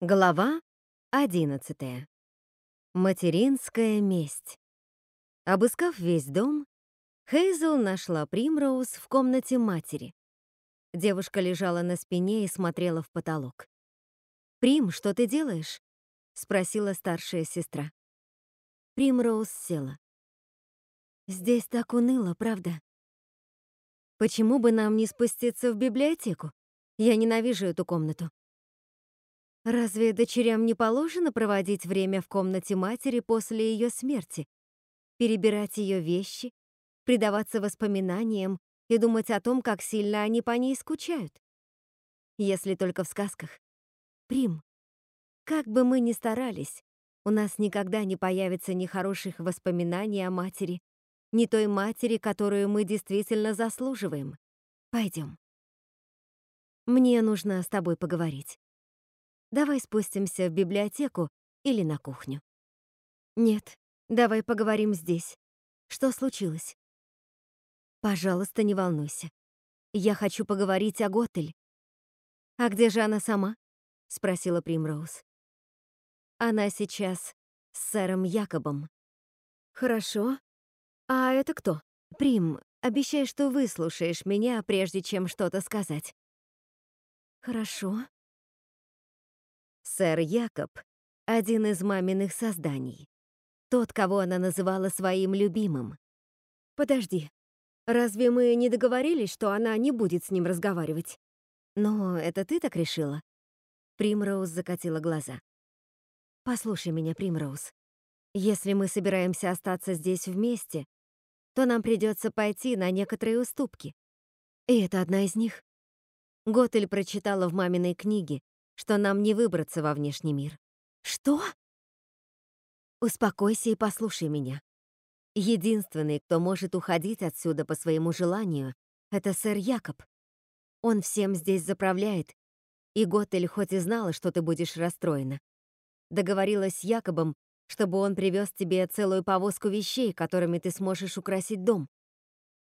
Глава 11. Материнская месть. Обыскав весь дом, Хейзел нашла Примроуз в комнате матери. Девушка лежала на спине и смотрела в потолок. «Прим, что ты делаешь?» — спросила старшая сестра. Примроуз села. «Здесь так уныло, правда?» «Почему бы нам не спуститься в библиотеку? Я ненавижу эту комнату. Разве дочерям не положено проводить время в комнате матери после ее смерти? Перебирать ее вещи, предаваться воспоминаниям и думать о том, как сильно они по ней скучают? Если только в сказках. Прим, как бы мы ни старались, у нас никогда не появится ни хороших воспоминаний о матери, ни той матери, которую мы действительно заслуживаем. Пойдем. Мне нужно с тобой поговорить. Давай спустимся в библиотеку или на кухню. Нет, давай поговорим здесь. Что случилось? Пожалуйста, не волнуйся. Я хочу поговорить о Готель. А где же она сама? Спросила Примроуз. Она сейчас с сэром Якобом. Хорошо. А это кто? Прим, обещай, что выслушаешь меня, прежде чем что-то сказать. Хорошо. Сэр Якоб — один из маминых созданий. Тот, кого она называла своим любимым. Подожди, разве мы не договорились, что она не будет с ним разговаривать? Но это ты так решила? Примроуз закатила глаза. Послушай меня, Примроуз. Если мы собираемся остаться здесь вместе, то нам придется пойти на некоторые уступки. И это одна из них. Готель прочитала в маминой книге, что нам не выбраться во внешний мир. Что? Успокойся и послушай меня. Единственный, кто может уходить отсюда по своему желанию, это сэр Якоб. Он всем здесь заправляет, и Готель хоть и знала, что ты будешь расстроена. Договорилась с Якобом, чтобы он привез тебе целую повозку вещей, которыми ты сможешь украсить дом.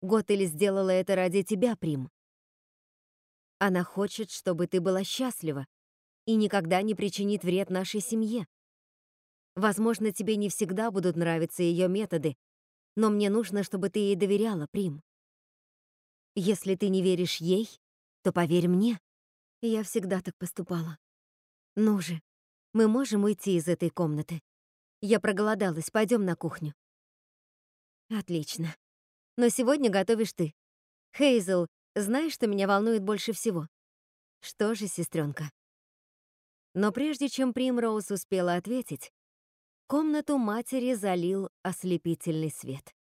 Готель сделала это ради тебя, Прим. Она хочет, чтобы ты была счастлива, и никогда не причинит вред нашей семье. Возможно, тебе не всегда будут нравиться ее методы, но мне нужно, чтобы ты ей доверяла, Прим. Если ты не веришь ей, то поверь мне. Я всегда так поступала. Ну же, мы можем уйти из этой комнаты. Я проголодалась, пойдем на кухню. Отлично. Но сегодня готовишь ты. Хейзел, знаешь, что меня волнует больше всего? Что же, сестренка, но прежде чем Примроуз успела ответить, комнату матери залил ослепительный свет.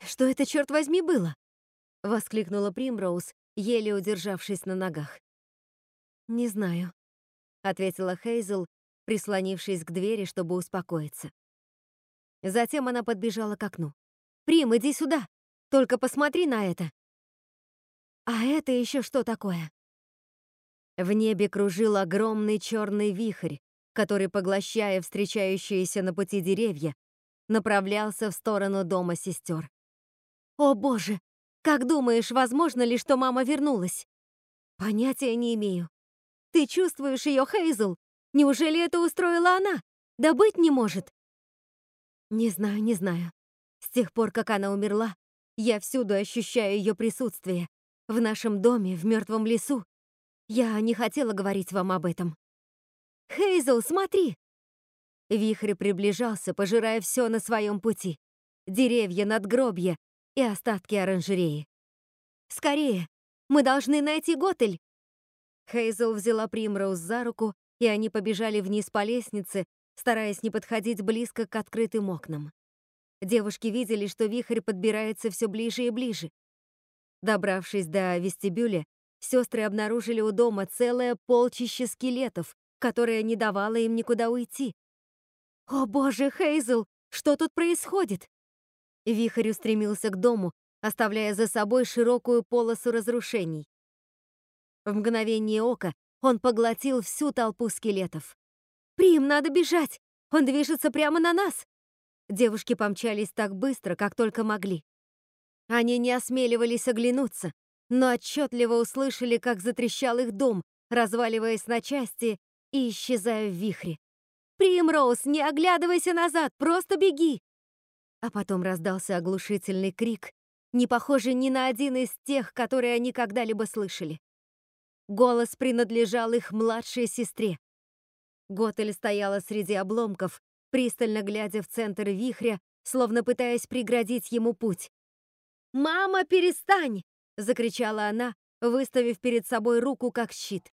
«Что это, черт возьми, было?» — воскликнула Примроуз, еле удержавшись на ногах. «Не знаю», — ответила Хейзел, прислонившись к двери, чтобы успокоиться. Затем она подбежала к окну. «Прим, иди сюда! Только посмотри на это!» «А это еще что такое?» В небе кружил огромный черный вихрь, который, поглощая встречающиеся на пути деревья, направлялся в сторону дома сестер. «О боже! Как думаешь, возможно ли, что мама вернулась?» «Понятия не имею. Ты чувствуешь ее, Хейзл? Неужели это устроила она? Да быть не может!» «Не знаю, не знаю. С тех пор, как она умерла, я всюду ощущаю ее присутствие. В нашем доме, в мертвом лесу, я не хотела говорить вам об этом. Хейзел, смотри! Вихрь приближался, пожирая все на своем пути. Деревья, надгробья и остатки оранжереи. Скорее! Мы должны найти Готель! Хейзел взяла Примроуз за руку, и они побежали вниз по лестнице, стараясь не подходить близко к открытым окнам. Девушки видели, что вихрь подбирается все ближе и ближе. Добравшись до вестибюля, сестры обнаружили у дома целое полчище скелетов, которое не давало им никуда уйти. «О боже, Хейзел, что тут происходит?» Вихрь устремился к дому, оставляя за собой широкую полосу разрушений. В мгновение ока он поглотил всю толпу скелетов. «Прим, надо бежать! Он движется прямо на нас!» Девушки помчались так быстро, как только могли. Они не осмеливались оглянуться, но отчетливо услышали, как затрещал их дом, разваливаясь на части, и исчезаю в вихре. «Примроуз, не оглядывайся назад, просто беги!» А потом раздался оглушительный крик, не похожий ни на один из тех, которые они когда-либо слышали. Голос принадлежал их младшей сестре. Готель стояла среди обломков, пристально глядя в центр вихря, словно пытаясь преградить ему путь. «Мама, перестань!» — закричала она, выставив перед собой руку как щит.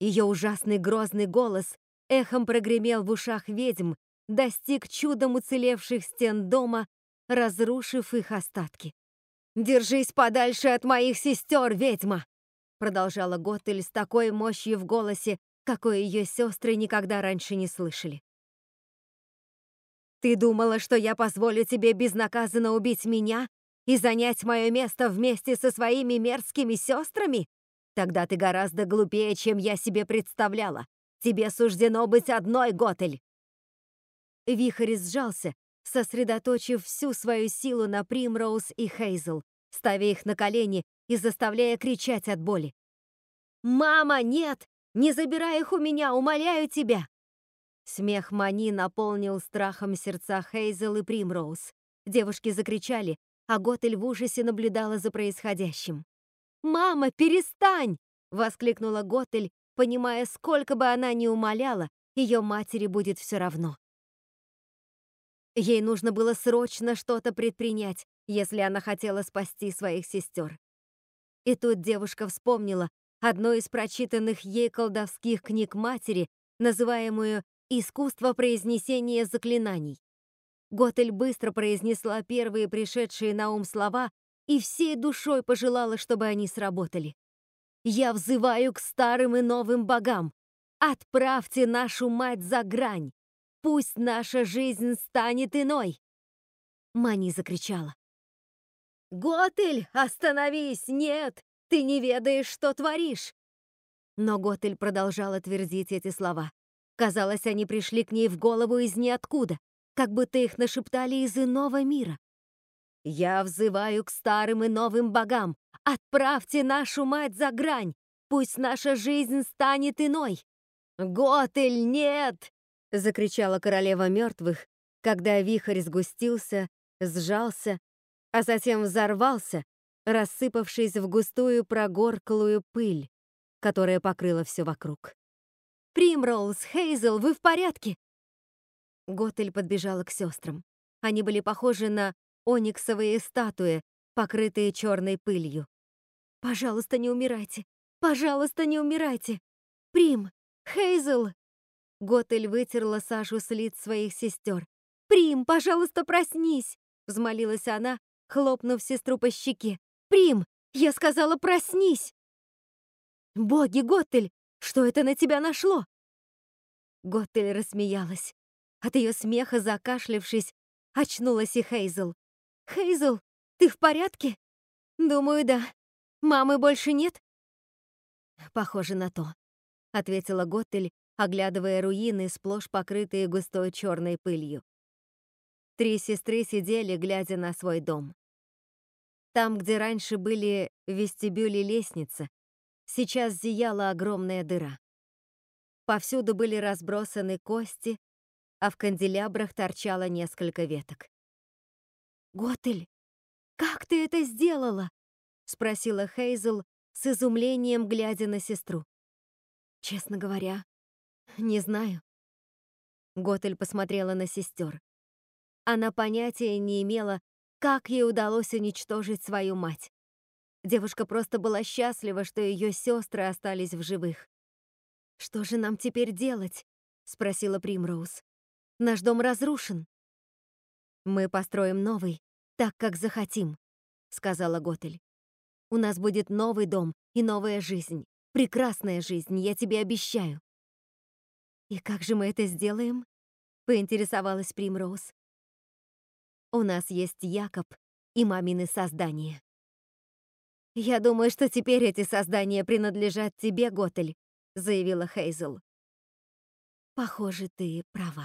Ее ужасный грозный голос эхом прогремел в ушах ведьм, достиг чудом уцелевших стен дома, разрушив их остатки. «Держись подальше от моих сестер, ведьма!» продолжала Готель с такой мощью в голосе, какой ее сестры никогда раньше не слышали. «Ты думала, что я позволю тебе безнаказанно убить меня и занять мое место вместе со своими мерзкими сестрами? Тогда ты гораздо глупее, чем я себе представляла. Тебе суждено быть одной, Готель!» Вихрь сжался, сосредоточив всю свою силу на Примроуз и Хейзел, ставя их на колени и заставляя кричать от боли. «Мама, нет! Не забирай их у меня, умоляю тебя!» Смех Мани наполнил страхом сердца Хейзел и Примроуз. Девушки закричали, а Готель в ужасе наблюдала за происходящим. «Мама, перестань!» — воскликнула Готель, понимая, сколько бы она ни умоляла, ее матери будет все равно. Ей нужно было срочно что-то предпринять, если она хотела спасти своих сестер. И тут девушка вспомнила одну из прочитанных ей колдовских книг матери, называемую «Искусство произнесения заклинаний». Готель быстро произнесла первые пришедшие на ум слова и всей душой пожелала, чтобы они сработали. «Я взываю к старым и новым богам. Отправьте нашу мать за грань. Пусть наша жизнь станет иной!» Мани закричала. «Готель, остановись! Нет! Ты не ведаешь, что творишь!» Но Готель продолжала твердить эти слова. Казалось, они пришли к ней в голову из ниоткуда, как будто их нашептали из иного мира. «Я взываю к старым и новым богам! Отправьте нашу мать за грань! Пусть наша жизнь станет иной!» «Готель, нет!» — закричала королева мертвых, когда вихрь сгустился, сжался а затем взорвался, рассыпавшись в густую прогорклую пыль, которая покрыла все вокруг. «Примроуз, Хейзел, вы в порядке?» Готель подбежала к сестрам. Они были похожи на ониксовые статуи, покрытые черной пылью. «Пожалуйста, не умирайте! Пожалуйста, не умирайте! Прим! Хейзел!» Готель вытерла Сашу с лиц своих сестер. «Прим, пожалуйста, проснись!» Взмолилась она, хлопнув сестру по щеке. «Прим, я сказала, проснись!» «Боги, Готтель, что это на тебя нашло?» Готтель рассмеялась. От ее смеха, закашлявшись, очнулась и Хейзел. «Хейзел, ты в порядке?» «Думаю, да. Мамы больше нет?» «Похоже на то», — ответила Готтель, оглядывая руины, сплошь покрытые густой черной пылью. Три сестры сидели, глядя на свой дом. Там, где раньше были вестибюли лестницы, сейчас зияла огромная дыра. Повсюду были разбросаны кости, а в канделябрах торчало несколько веток. «Готель, как ты это сделала?» — спросила Хейзел с изумлением, глядя на сестру. «Честно говоря, не знаю». Готель посмотрела на сестер. Она понятия не имела, как ей удалось уничтожить свою мать. Девушка просто была счастлива, что ее сестры остались в живых. «Что же нам теперь делать?» — спросила Примроуз. «Наш дом разрушен». «Мы построим новый, так, как захотим», — сказала Готель. «У нас будет новый дом и новая жизнь. Прекрасная жизнь, я тебе обещаю». «И как же мы это сделаем?» — поинтересовалась Примроуз. У нас есть Якоб и мамины создания. «Я думаю, что теперь эти создания принадлежат тебе, Готель», — заявила Хейзел. «Похоже, ты права».